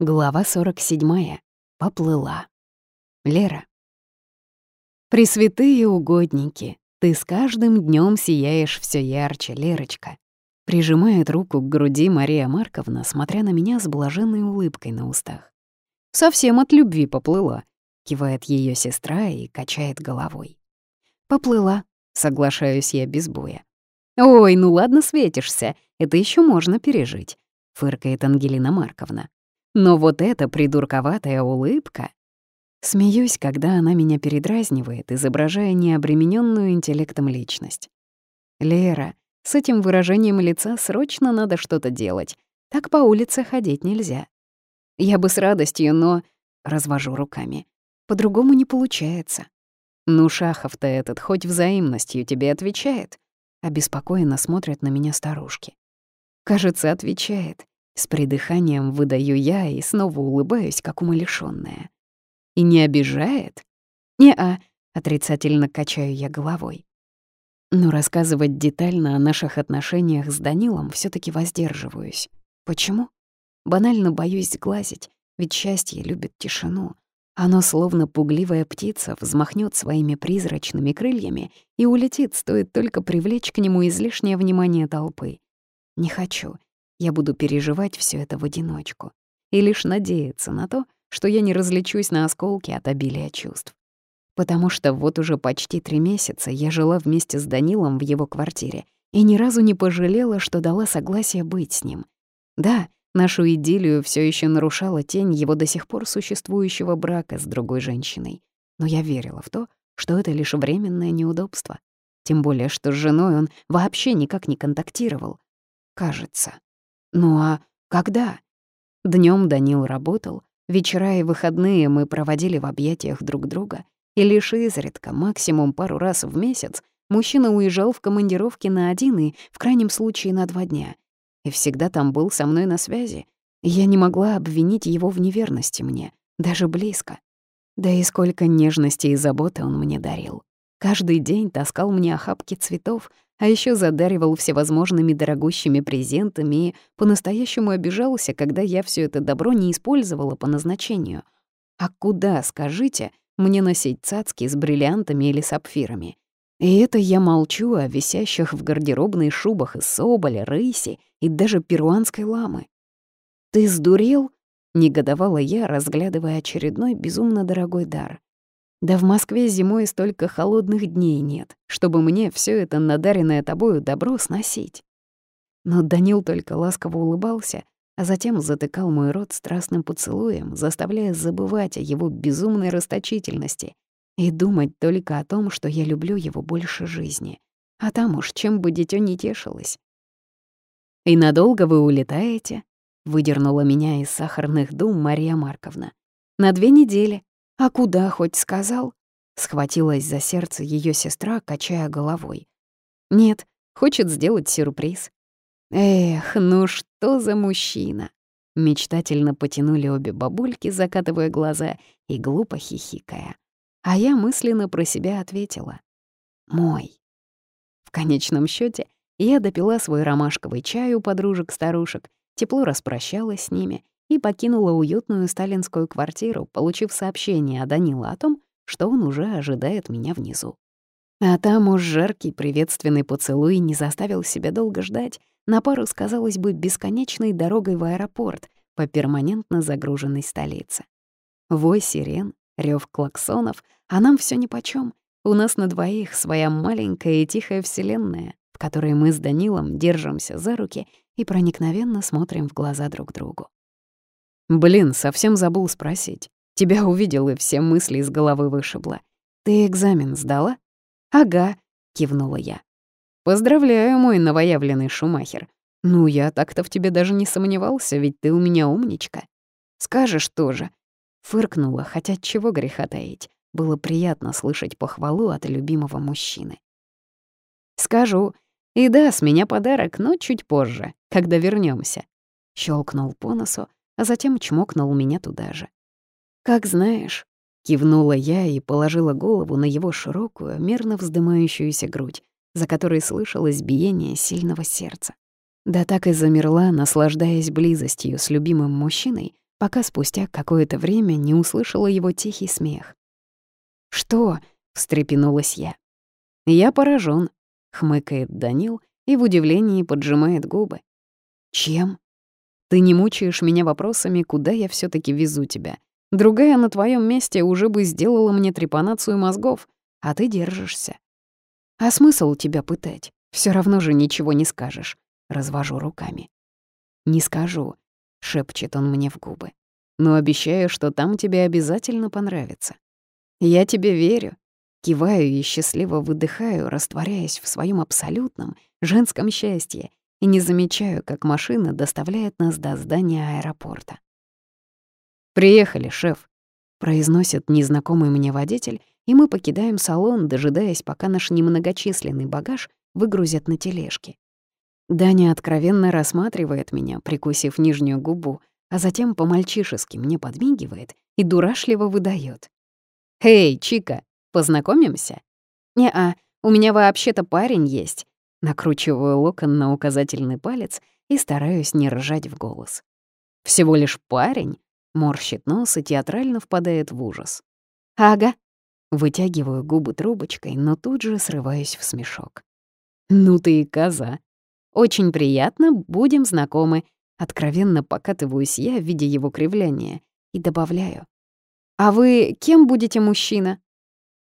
Глава 47. Поплыла. Лера. Пресвятые угодники, ты с каждым днем сияешь все ярче, Лерочка. Прижимает руку к груди Мария Марковна, смотря на меня с блаженной улыбкой на устах. Совсем от любви поплыла, кивает ее сестра и качает головой. Поплыла, соглашаюсь я без боя. Ой, ну ладно светишься, это еще можно пережить, фыркает Ангелина Марковна. Но вот эта придурковатая улыбка... Смеюсь, когда она меня передразнивает, изображая необремененную интеллектом личность. «Лера, с этим выражением лица срочно надо что-то делать. Так по улице ходить нельзя. Я бы с радостью, но...» Развожу руками. По-другому не получается. «Ну, Шахов-то этот хоть взаимностью тебе отвечает?» Обеспокоенно смотрят на меня старушки. Кажется, отвечает. С придыханием выдаю я и снова улыбаюсь, как умалишённая. И не обижает? Не-а, отрицательно качаю я головой. Но рассказывать детально о наших отношениях с Данилом все таки воздерживаюсь. Почему? Банально боюсь сглазить, ведь счастье любит тишину. Оно, словно пугливая птица, взмахнет своими призрачными крыльями и улетит, стоит только привлечь к нему излишнее внимание толпы. Не хочу, я буду переживать все это в одиночку и лишь надеяться на то, что я не различусь на осколки от обилия чувств. Потому что вот уже почти три месяца я жила вместе с Данилом в его квартире и ни разу не пожалела, что дала согласие быть с ним. Да, нашу идиллию все еще нарушала тень его до сих пор существующего брака с другой женщиной. Но я верила в то, что это лишь временное неудобство. Тем более, что с женой он вообще никак не контактировал. Кажется. Ну а когда? Днем Данил работал, вечера и выходные мы проводили в объятиях друг друга, и лишь изредка, максимум пару раз в месяц, мужчина уезжал в командировки на один и, в крайнем случае, на два дня. И всегда там был со мной на связи. я не могла обвинить его в неверности мне, даже близко. Да и сколько нежности и заботы он мне дарил. Каждый день таскал мне охапки цветов, а еще задаривал всевозможными дорогущими презентами и по-настоящему обижался, когда я все это добро не использовала по назначению. А куда, скажите, мне носить цацки с бриллиантами или сапфирами? И это я молчу о висящих в гардеробной шубах из соболя, рыси и даже перуанской ламы. «Ты сдурел?» — негодовала я, разглядывая очередной безумно дорогой дар. Да в Москве зимой столько холодных дней нет, чтобы мне все это надаренное тобою добро сносить. Но Данил только ласково улыбался, а затем затыкал мой рот страстным поцелуем, заставляя забывать о его безумной расточительности и думать только о том, что я люблю его больше жизни. А там уж чем бы дитё не тешилось. «И надолго вы улетаете?» — выдернула меня из сахарных дум Мария Марковна. «На две недели. «А куда хоть сказал?» — схватилась за сердце ее сестра, качая головой. «Нет, хочет сделать сюрприз». «Эх, ну что за мужчина!» Мечтательно потянули обе бабульки, закатывая глаза и глупо хихикая. А я мысленно про себя ответила. «Мой». В конечном счете я допила свой ромашковый чай у подружек-старушек, тепло распрощалась с ними и покинула уютную сталинскую квартиру, получив сообщение от Данила о том, что он уже ожидает меня внизу. А там уж жаркий приветственный поцелуй не заставил себя долго ждать, на пару сказалось бы бесконечной дорогой в аэропорт по перманентно загруженной столице. Вой сирен, рев клаксонов, а нам все нипочём. У нас на двоих своя маленькая и тихая вселенная, в которой мы с Данилом держимся за руки и проникновенно смотрим в глаза друг другу. Блин, совсем забыл спросить. Тебя увидел и все мысли из головы вышибло. Ты экзамен сдала? Ага, кивнула я. Поздравляю, мой новоявленный Шумахер. Ну, я так-то в тебе даже не сомневался, ведь ты у меня умничка. Скажешь тоже. Фыркнула, хотя чего греха таить. Было приятно слышать похвалу от любимого мужчины. Скажу. И да, с меня подарок, но чуть позже, когда вернемся. Щелкнул по носу, а затем чмокнул меня туда же. «Как знаешь», — кивнула я и положила голову на его широкую, мерно вздымающуюся грудь, за которой слышалось биение сильного сердца. Да так и замерла, наслаждаясь близостью с любимым мужчиной, пока спустя какое-то время не услышала его тихий смех. «Что?» — встрепенулась я. «Я поражен, хмыкает Данил и в удивлении поджимает губы. «Чем?» «Ты не мучаешь меня вопросами, куда я все таки везу тебя. Другая на твоем месте уже бы сделала мне трепанацию мозгов, а ты держишься. А смысл тебя пытать? Все равно же ничего не скажешь. Развожу руками. Не скажу, шепчет он мне в губы. Но обещаю, что там тебе обязательно понравится. Я тебе верю. Киваю и счастливо выдыхаю, растворяясь в своем абсолютном женском счастье и не замечаю, как машина доставляет нас до здания аэропорта. «Приехали, шеф», — произносит незнакомый мне водитель, и мы покидаем салон, дожидаясь, пока наш немногочисленный багаж выгрузят на тележке. Даня откровенно рассматривает меня, прикусив нижнюю губу, а затем по-мальчишески мне подмигивает и дурашливо выдает: «Эй, Чика, познакомимся?» «Не-а, у меня вообще-то парень есть». Накручиваю локон на указательный палец и стараюсь не ржать в голос. «Всего лишь парень?» — морщит нос и театрально впадает в ужас. «Ага». Вытягиваю губы трубочкой, но тут же срываюсь в смешок. «Ну ты и коза. Очень приятно, будем знакомы». Откровенно покатываюсь я, видя его кривляние, и добавляю. «А вы кем будете, мужчина?»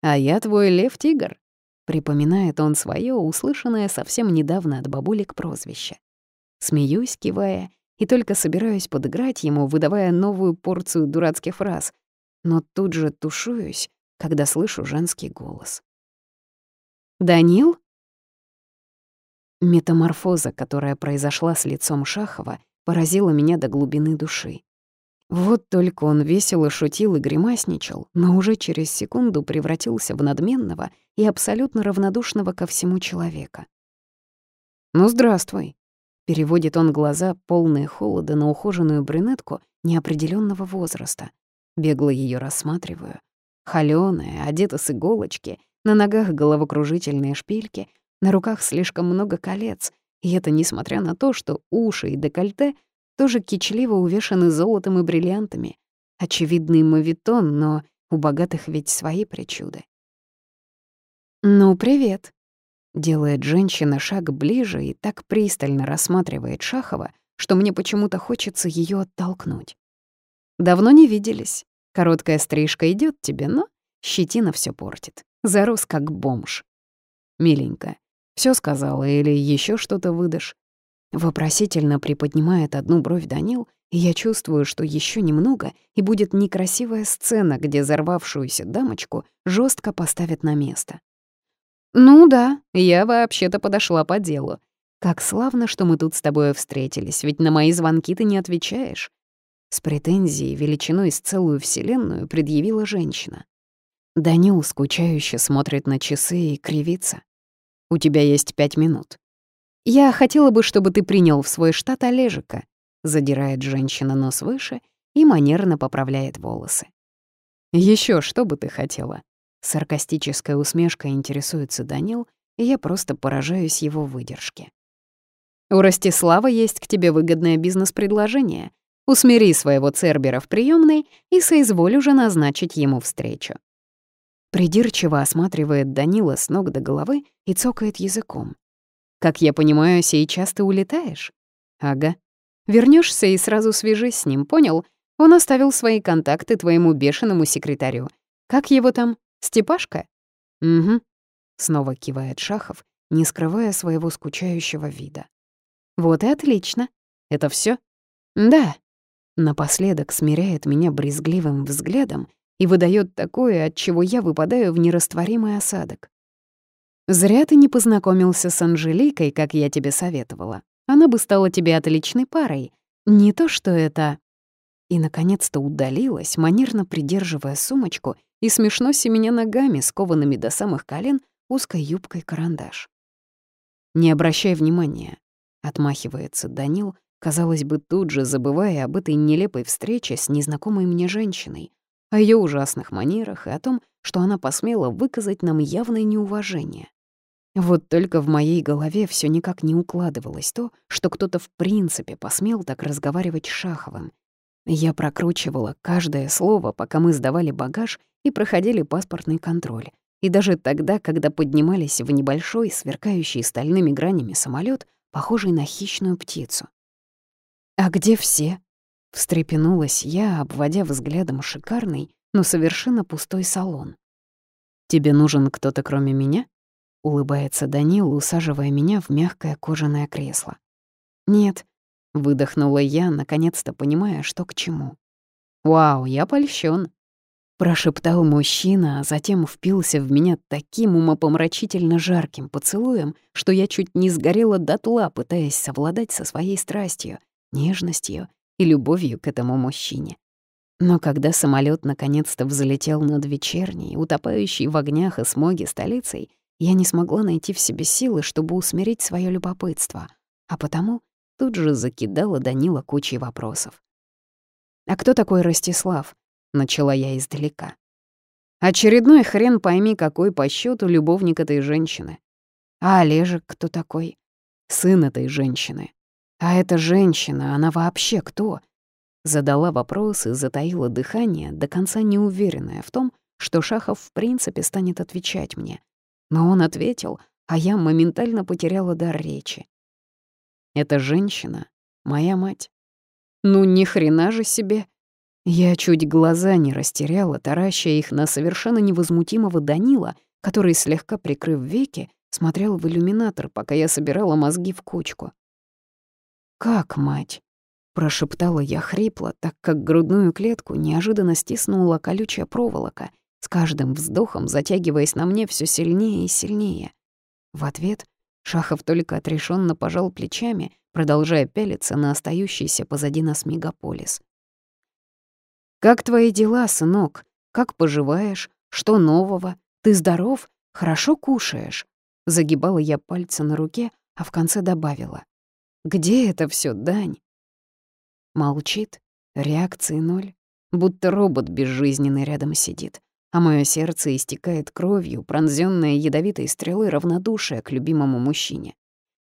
«А я твой лев-тигр», — припоминает он свое, услышанное совсем недавно от бабулек прозвище. Смеюсь, кивая, и только собираюсь подыграть ему, выдавая новую порцию дурацких фраз, но тут же тушуюсь, когда слышу женский голос. «Данил?» Метаморфоза, которая произошла с лицом Шахова, поразила меня до глубины души. Вот только он весело шутил и гримасничал, но уже через секунду превратился в надменного и абсолютно равнодушного ко всему человека. «Ну, здравствуй», — переводит он глаза, полные холода, на ухоженную брюнетку неопределенного возраста. Бегло ее рассматриваю. Холёная, одета с иголочки, на ногах головокружительные шпильки, на руках слишком много колец, и это несмотря на то, что уши и декольте тоже кичливо увешаны золотом и бриллиантами. Очевидный мавитон, но у богатых ведь свои причуды. «Ну, привет», — делает женщина шаг ближе и так пристально рассматривает Шахова, что мне почему-то хочется ее оттолкнуть. «Давно не виделись. Короткая стрижка идет тебе, но щетина все портит. Зарос как бомж. Миленькая, все сказала или еще что-то выдашь?» Вопросительно приподнимает одну бровь Данил, и я чувствую, что еще немного, и будет некрасивая сцена, где взорвавшуюся дамочку жестко поставят на место. «Ну да, я вообще-то подошла по делу. Как славно, что мы тут с тобой встретились, ведь на мои звонки ты не отвечаешь». С претензией величиной с целую вселенную предъявила женщина. Данил скучающе смотрит на часы и кривится. У тебя есть пять минут. Я хотела бы, чтобы ты принял в свой штат Олежика, задирает женщина нос выше и манерно поправляет волосы. Еще что бы ты хотела? Саркастическая усмешка интересуется Данил, и я просто поражаюсь его выдержке. У Ростислава есть к тебе выгодное бизнес-предложение. Усмири своего Цербера в приемной и соизволь уже назначить ему встречу. Придирчиво осматривает Данила с ног до головы и цокает языком. «Как я понимаю, сейчас ты улетаешь?» «Ага. Вернешься и сразу свяжись с ним, понял? Он оставил свои контакты твоему бешеному секретарю. Как его там? Степашка?» «Угу», — снова кивает Шахов, не скрывая своего скучающего вида. «Вот и отлично. Это все? «Да». Напоследок смиряет меня брезгливым взглядом и выдает такое, от чего я выпадаю в нерастворимый осадок. «Зря ты не познакомился с Анжеликой, как я тебе советовала. Она бы стала тебе отличной парой. Не то что это...» И, наконец-то, удалилась, манерно придерживая сумочку и смешно семеня ногами, скованными до самых колен, узкой юбкой карандаш. «Не обращай внимания», — отмахивается Данил, казалось бы, тут же забывая об этой нелепой встрече с незнакомой мне женщиной, о ее ужасных манерах и о том, что она посмела выказать нам явное неуважение. Вот только в моей голове все никак не укладывалось то, что кто-то в принципе посмел так разговаривать с Шаховым. Я прокручивала каждое слово, пока мы сдавали багаж и проходили паспортный контроль. И даже тогда, когда поднимались в небольшой, сверкающий стальными гранями самолет, похожий на хищную птицу. «А где все?» — встрепенулась я, обводя взглядом шикарный, но совершенно пустой салон. «Тебе нужен кто-то кроме меня?» — улыбается Данил, усаживая меня в мягкое кожаное кресло. «Нет», — выдохнула я, наконец-то понимая, что к чему. «Вау, я польщен. Прошептал мужчина, а затем впился в меня таким умопомрачительно жарким поцелуем, что я чуть не сгорела дотла, пытаясь совладать со своей страстью, нежностью и любовью к этому мужчине. Но когда самолет наконец-то взлетел над вечерней, утопающей в огнях и смоге столицей, я не смогла найти в себе силы, чтобы усмирить свое любопытство, а потому тут же закидала Данила кучей вопросов. «А кто такой Ростислав?» — начала я издалека. Очередной хрен пойми, какой по счету любовник этой женщины. А Олежек кто такой? Сын этой женщины. А эта женщина, она вообще кто? Задала вопрос и затаила дыхание, до конца неуверенная в том, что Шахов в принципе станет отвечать мне. Но он ответил, а я моментально потеряла дар речи. Эта женщина — моя мать. Ну ни хрена же себе. Я чуть глаза не растеряла, таращая их на совершенно невозмутимого Данила, который, слегка прикрыв веки, смотрел в иллюминатор, пока я собирала мозги в кучку. «Как, мать?» — прошептала я хрипло, так как грудную клетку неожиданно стиснула колючая проволока, с каждым вздохом затягиваясь на мне все сильнее и сильнее. В ответ Шахов только отрешенно пожал плечами, продолжая пялиться на остающийся позади нас мегаполис — «Как твои дела, сынок? Как поживаешь? Что нового? Ты здоров? Хорошо кушаешь?» Загибала я пальцы на руке, а в конце добавила. «Где это все, Дань?» Молчит, реакции ноль, будто робот безжизненный рядом сидит, а мое сердце истекает кровью, пронзённое ядовитой стрелой равнодушия к любимому мужчине.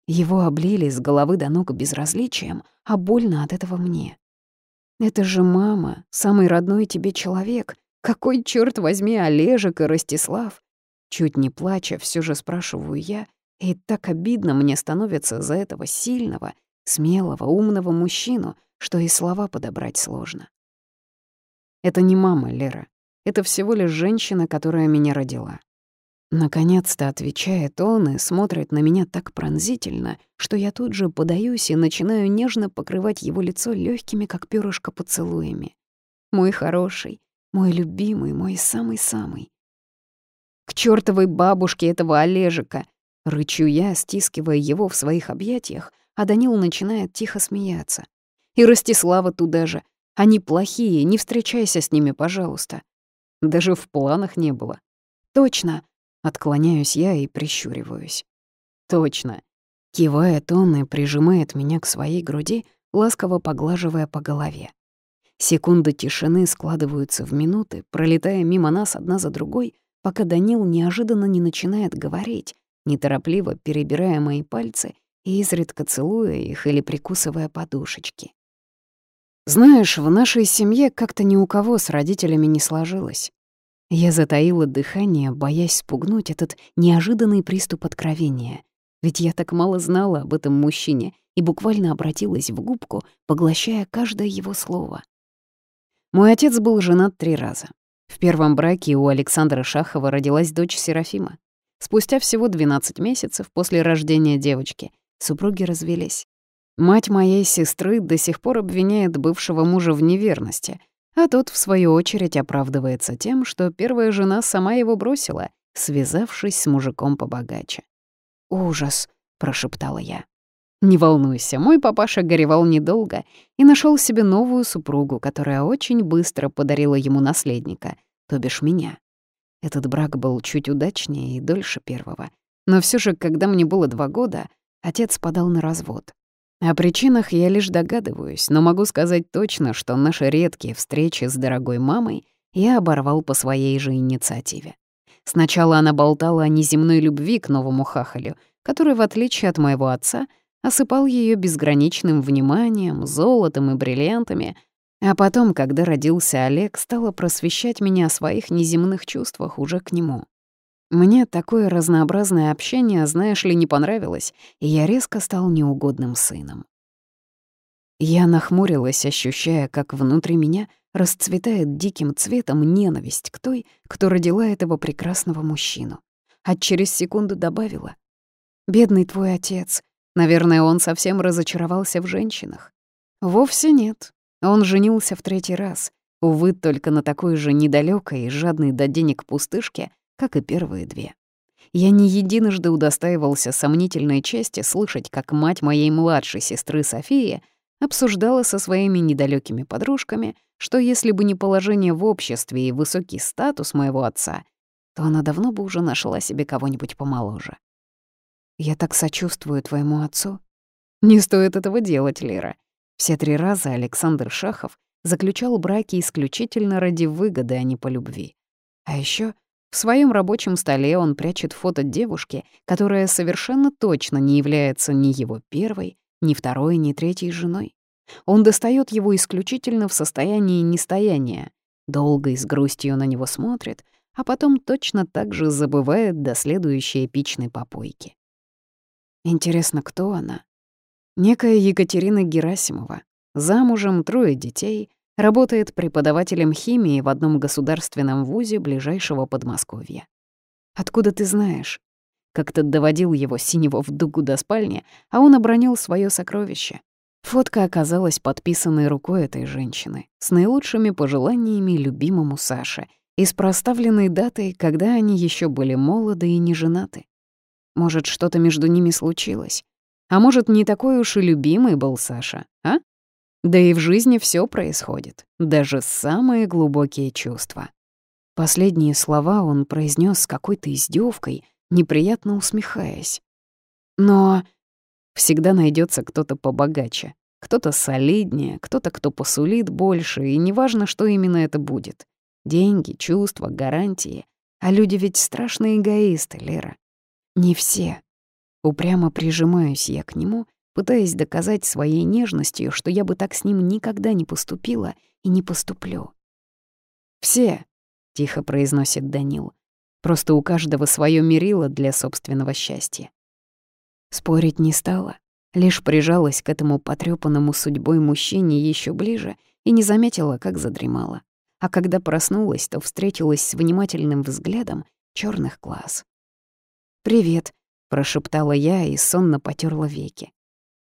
Его облили с головы до ног безразличием, а больно от этого мне. Это же мама, самый родной тебе человек. Какой, черт возьми, Олежек и Ростислав? Чуть не плача, все же спрашиваю я, и так обидно мне становится за этого сильного, смелого, умного мужчину, что и слова подобрать сложно. Это не мама, Лера. Это всего лишь женщина, которая меня родила. Наконец-то отвечает он и смотрит на меня так пронзительно, что я тут же подаюсь и начинаю нежно покрывать его лицо легкими, как перышко, поцелуями. Мой хороший, мой любимый, мой самый-самый. К чертовой бабушке этого Олежика! Рычу я, стискивая его в своих объятиях, а Данил начинает тихо смеяться. И Ростислава туда же. Они плохие, не встречайся с ними, пожалуйста. Даже в планах не было. Точно, Отклоняюсь я и прищуриваюсь. Точно. Кивает он и прижимает меня к своей груди, ласково поглаживая по голове. Секунды тишины складываются в минуты, пролетая мимо нас одна за другой, пока Данил неожиданно не начинает говорить, неторопливо перебирая мои пальцы и изредка целуя их или прикусывая подушечки. Знаешь, в нашей семье как-то ни у кого с родителями не сложилось. Я затаила дыхание, боясь спугнуть этот неожиданный приступ откровения. Ведь я так мало знала об этом мужчине и буквально обратилась в губку, поглощая каждое его слово. Мой отец был женат три раза. В первом браке у Александра Шахова родилась дочь Серафима. Спустя всего 12 месяцев после рождения девочки супруги развелись. Мать моей сестры до сих пор обвиняет бывшего мужа в неверности — а тот, в свою очередь, оправдывается тем, что первая жена сама его бросила, связавшись с мужиком побогаче. «Ужас», — прошептала я. «Не волнуйся, мой папаша горевал недолго и нашел себе новую супругу, которая очень быстро подарила ему наследника, то бишь меня. Этот брак был чуть удачнее и дольше первого. Но все же, когда мне было два года, отец подал на развод. О причинах я лишь догадываюсь, но могу сказать точно, что наши редкие встречи с дорогой мамой я оборвал по своей же инициативе. Сначала она болтала о неземной любви к новому хахалю, который, в отличие от моего отца, осыпал ее безграничным вниманием, золотом и бриллиантами, А потом, когда родился Олег, стала просвещать меня о своих неземных чувствах уже к нему. Мне такое разнообразное общение, знаешь ли, не понравилось, и я резко стал неугодным сыном. Я нахмурилась, ощущая, как внутри меня расцветает диким цветом ненависть к той, кто родила этого прекрасного мужчину. А через секунду добавила. «Бедный твой отец. Наверное, он совсем разочаровался в женщинах». «Вовсе нет. Он женился в третий раз, увы, только на такой же недалекой и жадной до денег пустышке, как и первые две. Я не единожды удостаивался сомнительной чести слышать, как мать моей младшей сестры Софии обсуждала со своими недалекими подружками, что если бы не положение в обществе и высокий статус моего отца, то она давно бы уже нашла себе кого-нибудь помоложе. «Я так сочувствую твоему отцу». «Не стоит этого делать, Лера. Все три раза Александр Шахов заключал браки исключительно ради выгоды, а не по любви. А еще в своем рабочем столе он прячет фото девушки, которая совершенно точно не является ни его первой, ни второй, ни третьей женой. Он достает его исключительно в состоянии нестояния, долго и с грустью на него смотрит, а потом точно так же забывает до следующей эпичной попойки. Интересно, кто она? Некая Екатерина Герасимова, замужем, трое детей, работает преподавателем химии в одном государственном вузе ближайшего Подмосковья. Откуда ты знаешь? Как-то доводил его синего в дугу до спальни, а он обронил свое сокровище. Фотка оказалась подписанной рукой этой женщины, с наилучшими пожеланиями любимому Саше и с проставленной датой, когда они еще были молоды и не женаты. Может, что-то между ними случилось? А может, не такой уж и любимый был Саша, а? Да и в жизни все происходит, даже самые глубокие чувства. Последние слова он произнес с какой-то издевкой, неприятно усмехаясь. Но всегда найдется кто-то побогаче, кто-то солиднее, кто-то, кто посулит больше, и неважно, что именно это будет. Деньги, чувства, гарантии. А люди ведь страшные эгоисты, Лера. Не все, Упрямо прижимаюсь я к нему, пытаясь доказать своей нежностью, что я бы так с ним никогда не поступила и не поступлю. «Все», — тихо произносит Данил, — «просто у каждого свое мерило для собственного счастья». Спорить не стала, лишь прижалась к этому потрёпанному судьбой мужчине еще ближе и не заметила, как задремала. А когда проснулась, то встретилась с внимательным взглядом черных глаз. «Привет», прошептала я и сонно потерла веки.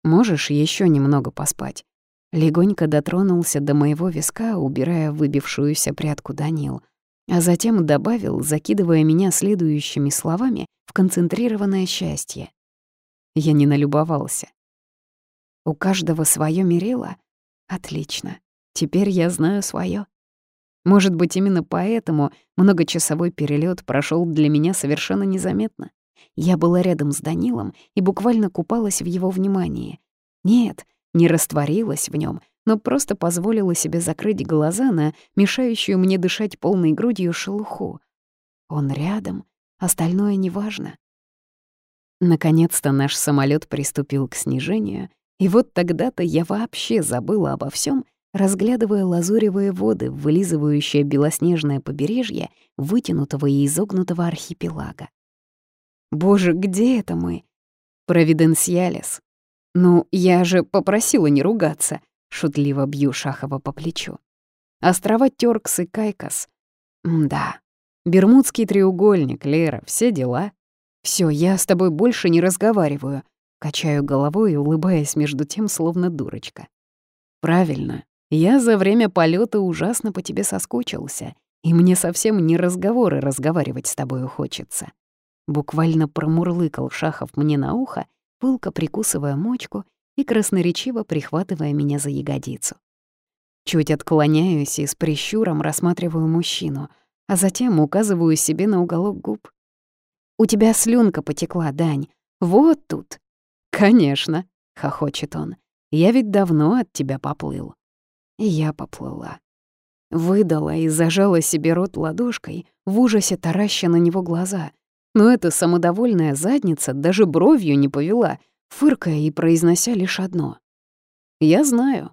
«Можешь еще немного поспать?» Легонько дотронулся до моего виска, убирая выбившуюся прядку Данил, а затем добавил, закидывая меня следующими словами в концентрированное счастье. Я не налюбовался. У каждого свое мерило? Отлично. Теперь я знаю свое. Может быть, именно поэтому многочасовой перелет прошел для меня совершенно незаметно. Я была рядом с Данилом и буквально купалась в его внимании. Нет, не растворилась в нем, но просто позволила себе закрыть глаза на мешающую мне дышать полной грудью шелуху. Он рядом, остальное неважно. Наконец-то наш самолет приступил к снижению, и вот тогда-то я вообще забыла обо всем, разглядывая лазуревые воды, вылизывающие белоснежное побережье вытянутого и изогнутого архипелага. Боже, где это мы? Провиденсиалис. Ну, я же попросила не ругаться. Шутливо бью Шахова по плечу. Острова Тёркс и Кайкос. да. Бермудский треугольник, Лера, все дела. Все, я с тобой больше не разговариваю. Качаю головой, улыбаясь между тем, словно дурочка. Правильно. Я за время полета ужасно по тебе соскучился, и мне совсем не разговоры разговаривать с тобой хочется. Буквально промурлыкал Шахов мне на ухо, пылко прикусывая мочку и красноречиво прихватывая меня за ягодицу. Чуть отклоняюсь и с прищуром рассматриваю мужчину, а затем указываю себе на уголок губ. «У тебя слюнка потекла, Дань. Вот тут». «Конечно», — хохочет он. «Я ведь давно от тебя поплыл». И я поплыла. Выдала и зажала себе рот ладошкой, в ужасе тараща на него глаза — но эта самодовольная задница даже бровью не повела, фыркая и произнося лишь одно. «Я знаю».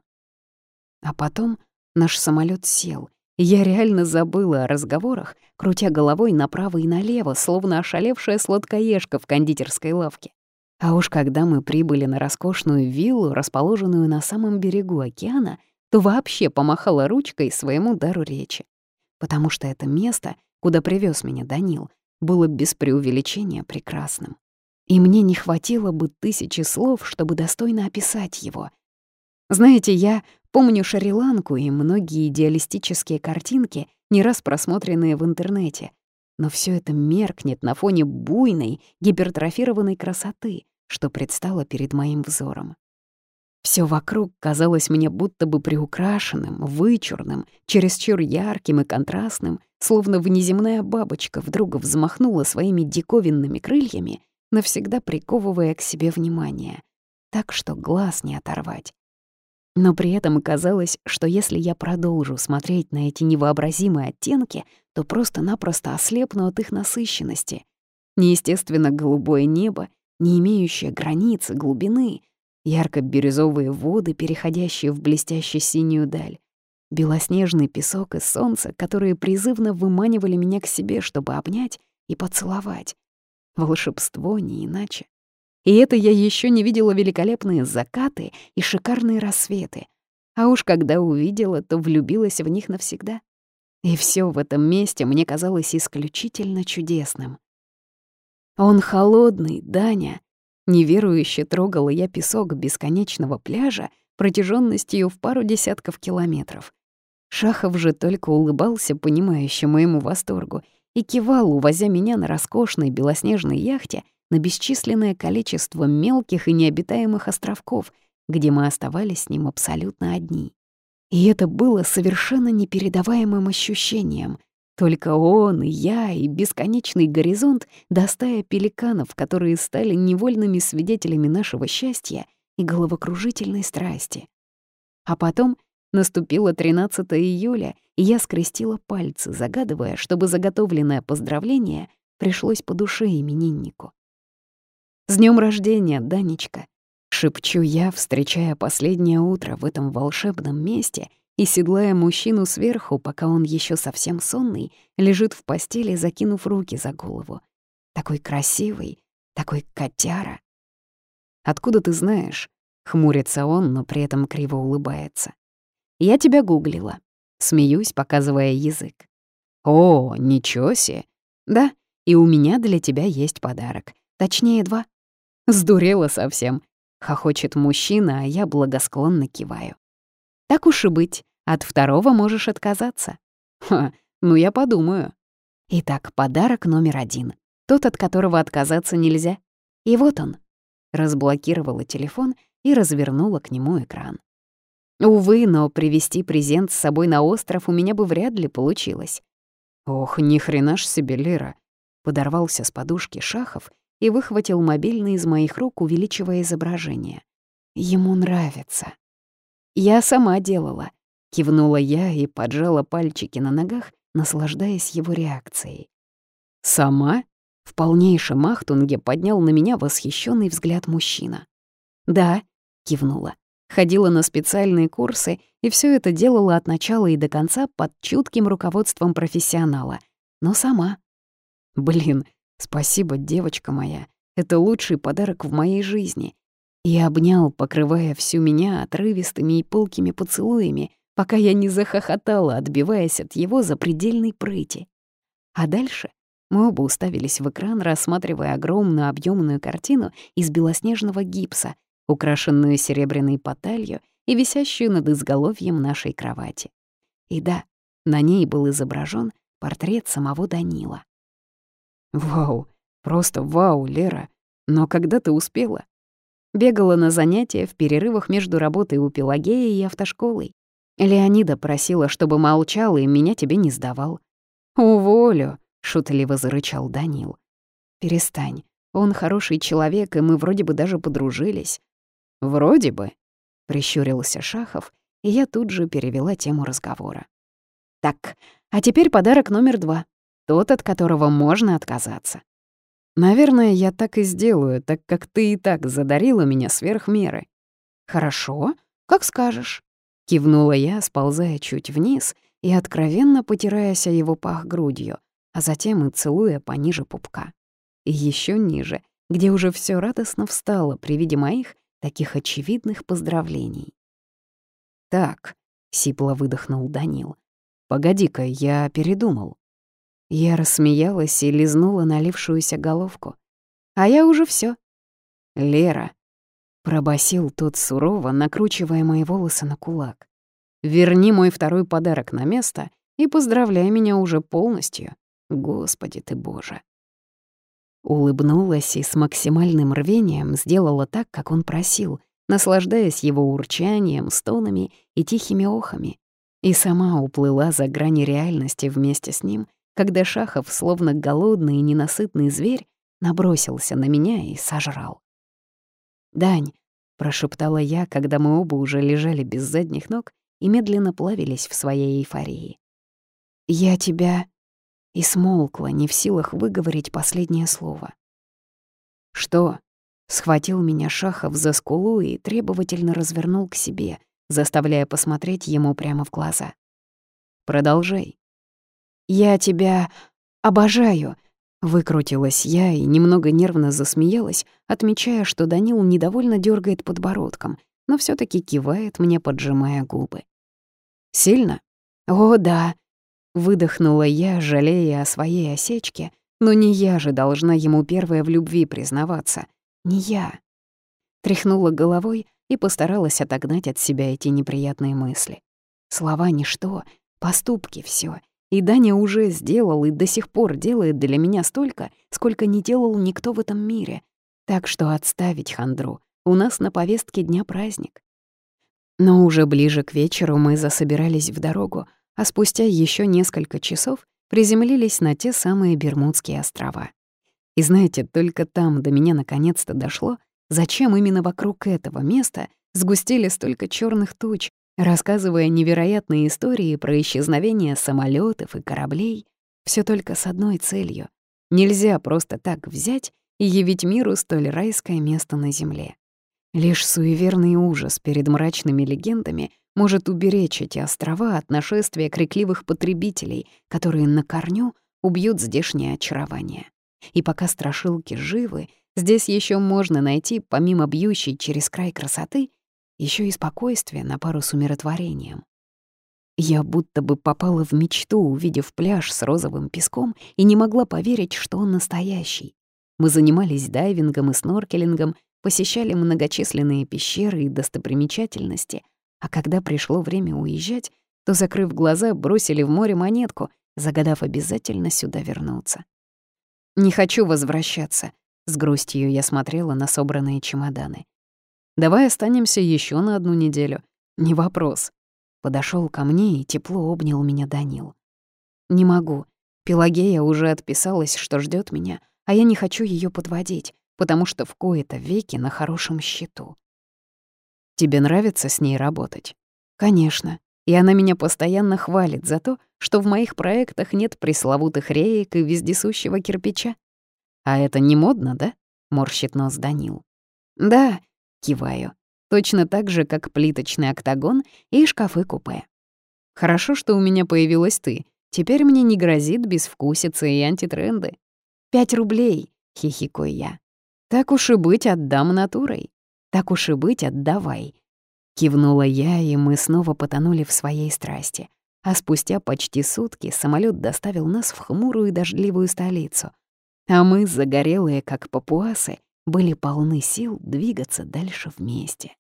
А потом Наш самолет сел, и я реально забыла о разговорах, крутя головой направо и налево, словно ошалевшая сладкоежка в кондитерской лавке. А уж когда мы прибыли на роскошную виллу, расположенную на самом берегу океана, то вообще помахала ручкой своему дару речи. Потому что это место, куда привез меня Данил, было без преувеличения прекрасным. И мне не хватило бы тысячи слов, чтобы достойно описать его. Знаете, я помню Шри-Ланку и многие идеалистические картинки, не раз просмотренные в интернете, но все это меркнет на фоне буйной, гипертрофированной красоты, что предстало перед моим взором. Все вокруг казалось мне будто бы приукрашенным, вычурным, чересчур ярким и контрастным, словно внеземная бабочка вдруг взмахнула своими диковинными крыльями, навсегда приковывая к себе внимание, так что глаз не оторвать. Но при этом казалось, что если я продолжу смотреть на эти невообразимые оттенки, то просто-напросто ослепну от их насыщенности. Неестественно голубое небо, не имеющее границы, глубины — ярко-бирюзовые воды, переходящие в блестяще-синюю даль, белоснежный песок и солнце, которые призывно выманивали меня к себе, чтобы обнять и поцеловать. Волшебство не иначе. И это я еще не видела великолепные закаты и шикарные рассветы. А уж когда увидела, то влюбилась в них навсегда. И все в этом месте мне казалось исключительно чудесным. Он холодный, Даня, Неверующе трогала я песок бесконечного пляжа протяженностью в пару десятков километров. Шахов же только улыбался, понимающий моему восторгу, и кивал, увозя меня на роскошной белоснежной яхте на бесчисленное количество мелких и необитаемых островков, где мы оставались с ним абсолютно одни. И это было совершенно непередаваемым ощущением — только он и я, и бесконечный горизонт до пеликанов, которые стали невольными свидетелями нашего счастья и головокружительной страсти. А потом наступило 13 июля, и я скрестила пальцы, загадывая, чтобы заготовленное поздравление пришлось по душе имениннику. «С днем рождения, Данечка!» — шепчу я, встречая последнее утро в этом волшебном месте — и, седлая мужчину сверху, пока он еще совсем сонный, лежит в постели, закинув руки за голову. Такой красивый, такой котяра. «Откуда ты знаешь?» — хмурится он, но при этом криво улыбается. «Я тебя гуглила». Смеюсь, показывая язык. «О, ничего себе!» «Да, и у меня для тебя есть подарок. Точнее, два». «Сдурела совсем», — хохочет мужчина, а я благосклонно киваю. Так уж и быть, от второго можешь отказаться. Ха, ну я подумаю. Итак, подарок номер один. Тот, от которого отказаться нельзя. И вот он. Разблокировала телефон и развернула к нему экран. Увы, но привезти презент с собой на остров у меня бы вряд ли получилось. Ох, ни хрена ж себе, Лера. Подорвался с подушки Шахов и выхватил мобильный из моих рук, увеличивая изображение. Ему нравится. «Я сама делала», — кивнула я и поджала пальчики на ногах, наслаждаясь его реакцией. «Сама?» — в полнейшем ахтунге поднял на меня восхищенный взгляд мужчина. «Да», — кивнула. Ходила на специальные курсы и все это делала от начала и до конца под чутким руководством профессионала. Но сама. Блин, спасибо, девочка моя. Это лучший подарок в моей жизни и обнял, покрывая всю меня отрывистыми и пылкими поцелуями, пока я не захохотала, отбиваясь от его запредельной прыти. А дальше мы оба уставились в экран, рассматривая огромную объемную картину из белоснежного гипса, украшенную серебряной поталью и висящую над изголовьем нашей кровати. И да, на ней был изображен портрет самого Данила. «Вау, просто вау, Лера! Но когда ты успела?» Бегала на занятия в перерывах между работой у Пелагеи и автошколой. Леонида просила, чтобы молчал и меня тебе не сдавал. «Уволю», — шутливо зарычал Данил. «Перестань. Он хороший человек, и мы вроде бы даже подружились». «Вроде бы», — прищурился Шахов, и я тут же перевела тему разговора. «Так, а теперь подарок номер два. Тот, от которого можно отказаться. Наверное, я так и сделаю, так как ты и так задарила меня сверх меры. Хорошо, как скажешь. — кивнула я, сползая чуть вниз и откровенно потираясь о его пах грудью, а затем и целуя пониже пупка. И еще ниже, где уже все радостно встало при виде моих таких очевидных поздравлений. «Так», — сипло выдохнул Данил, — «погоди-ка, я передумал». Я рассмеялась и лизнула налившуюся головку. «А я уже все. «Лера», — пробасил тот сурово, накручивая мои волосы на кулак. «Верни мой второй подарок на место и поздравляй меня уже полностью. Господи ты Боже!» Улыбнулась и с максимальным рвением сделала так, как он просил, наслаждаясь его урчанием, стонами и тихими охами. И сама уплыла за грани реальности вместе с ним, когда Шахов, словно голодный и ненасытный зверь, набросился на меня и сожрал. «Дань», — прошептала я, когда мы оба уже лежали без задних ног и медленно плавились в своей эйфории. «Я тебя...» И смолкла, не в силах выговорить последнее слово. «Что?» — схватил меня Шахов за скулу и требовательно развернул к себе, заставляя посмотреть ему прямо в глаза. «Продолжай». «Я тебя обожаю», Выкрутилась я и немного нервно засмеялась, отмечая, что Данил недовольно дергает подбородком, но все таки кивает мне, поджимая губы. «Сильно?» «О, да!» Выдохнула я, жалея о своей осечке, но не я же должна ему первая в любви признаваться. Не я. Тряхнула головой и постаралась отогнать от себя эти неприятные мысли. Слова — ничто, поступки — всё. И Даня уже сделал и до сих пор делает для меня столько, сколько не делал никто в этом мире. Так что отставить хандру. У нас на повестке дня праздник. Но уже ближе к вечеру мы засобирались в дорогу, а спустя еще несколько часов приземлились на те самые Бермудские острова. И знаете, только там до меня наконец-то дошло, зачем именно вокруг этого места сгустили столько черных туч, рассказывая невероятные истории про исчезновение самолетов и кораблей, все только с одной целью. Нельзя просто так взять и явить миру столь райское место на Земле. Лишь суеверный ужас перед мрачными легендами может уберечь эти острова от нашествия крикливых потребителей, которые на корню убьют здешнее очарование. И пока страшилки живы, здесь еще можно найти, помимо бьющей через край красоты, еще и спокойствие на пару с умиротворением. Я будто бы попала в мечту, увидев пляж с розовым песком, и не могла поверить, что он настоящий. Мы занимались дайвингом и сноркелингом, посещали многочисленные пещеры и достопримечательности, а когда пришло время уезжать, то, закрыв глаза, бросили в море монетку, загадав обязательно сюда вернуться. «Не хочу возвращаться», — с грустью я смотрела на собранные чемоданы. Давай останемся еще на одну неделю. Не вопрос. Подошел ко мне и тепло обнял меня Данил. Не могу. Пелагея уже отписалась, что ждет меня, а я не хочу ее подводить, потому что в кои-то веки на хорошем счету. Тебе нравится с ней работать? Конечно. И она меня постоянно хвалит за то, что в моих проектах нет пресловутых реек и вездесущего кирпича. А это не модно, да? Морщит нос Данил. Да, Киваю. Точно так же, как плиточный октагон и шкафы-купе. Хорошо, что у меня появилась ты. Теперь мне не грозит безвкусица и антитренды. Пять рублей, хихикаю я. Так уж и быть, отдам натурой. Так уж и быть, отдавай. Кивнула я, и мы снова потонули в своей страсти. А спустя почти сутки самолет доставил нас в хмурую дождливую столицу. А мы, загорелые, как папуасы, были полны сил двигаться дальше вместе.